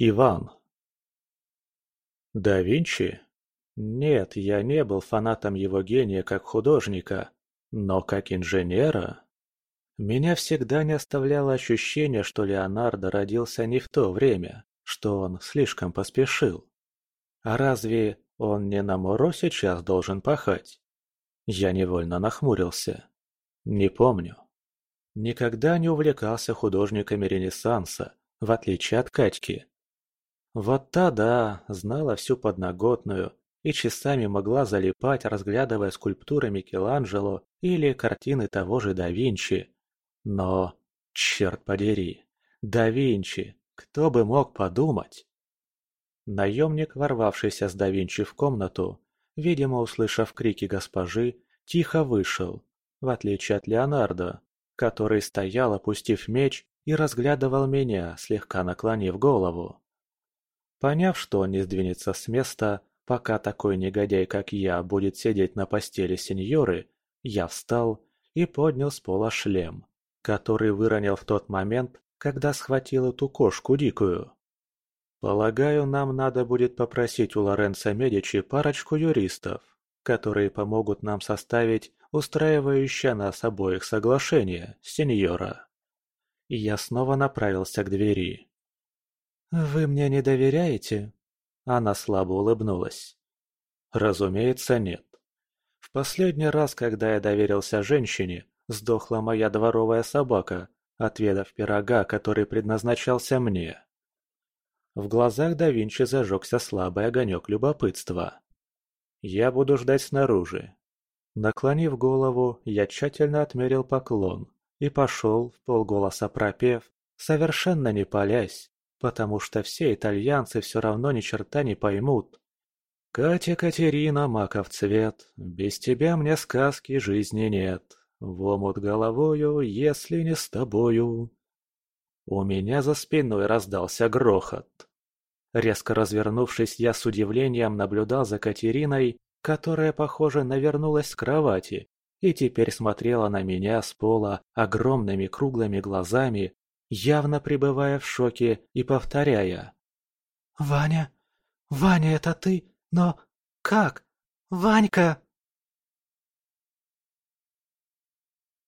Иван. Да Винчи? Нет, я не был фанатом его гения как художника, но как инженера... Меня всегда не оставляло ощущение, что Леонардо родился не в то время, что он слишком поспешил. А разве он не на Моро сейчас должен пахать? Я невольно нахмурился. Не помню. Никогда не увлекался художниками Ренессанса, в отличие от Катьки. Вот та, да, знала всю подноготную и часами могла залипать, разглядывая скульптуры Микеланджело или картины того же да Винчи. Но, черт подери, да Винчи, кто бы мог подумать? Наемник, ворвавшийся с да Винчи в комнату, видимо, услышав крики госпожи, тихо вышел, в отличие от Леонардо, который стоял, опустив меч, и разглядывал меня, слегка наклонив голову. Поняв, что не сдвинется с места, пока такой негодяй, как я, будет сидеть на постели сеньоры, я встал и поднял с пола шлем, который выронил в тот момент, когда схватил эту кошку дикую. Полагаю, нам надо будет попросить у Лоренцо Медичи парочку юристов, которые помогут нам составить устраивающее нас обоих соглашение, сеньора. И я снова направился к двери. «Вы мне не доверяете?» Она слабо улыбнулась. «Разумеется, нет. В последний раз, когда я доверился женщине, сдохла моя дворовая собака, отведав пирога, который предназначался мне». В глазах да Винчи зажегся слабый огонек любопытства. «Я буду ждать снаружи». Наклонив голову, я тщательно отмерил поклон и пошел, в полголоса пропев, совершенно не палясь, потому что все итальянцы все равно ни черта не поймут. «Катя Катерина, маков цвет, без тебя мне сказки жизни нет, в омут головою, если не с тобою». У меня за спиной раздался грохот. Резко развернувшись, я с удивлением наблюдал за Катериной, которая, похоже, навернулась с кровати и теперь смотрела на меня с пола огромными круглыми глазами, явно пребывая в шоке и повторяя. «Ваня? Ваня, это ты? Но как? Ванька!»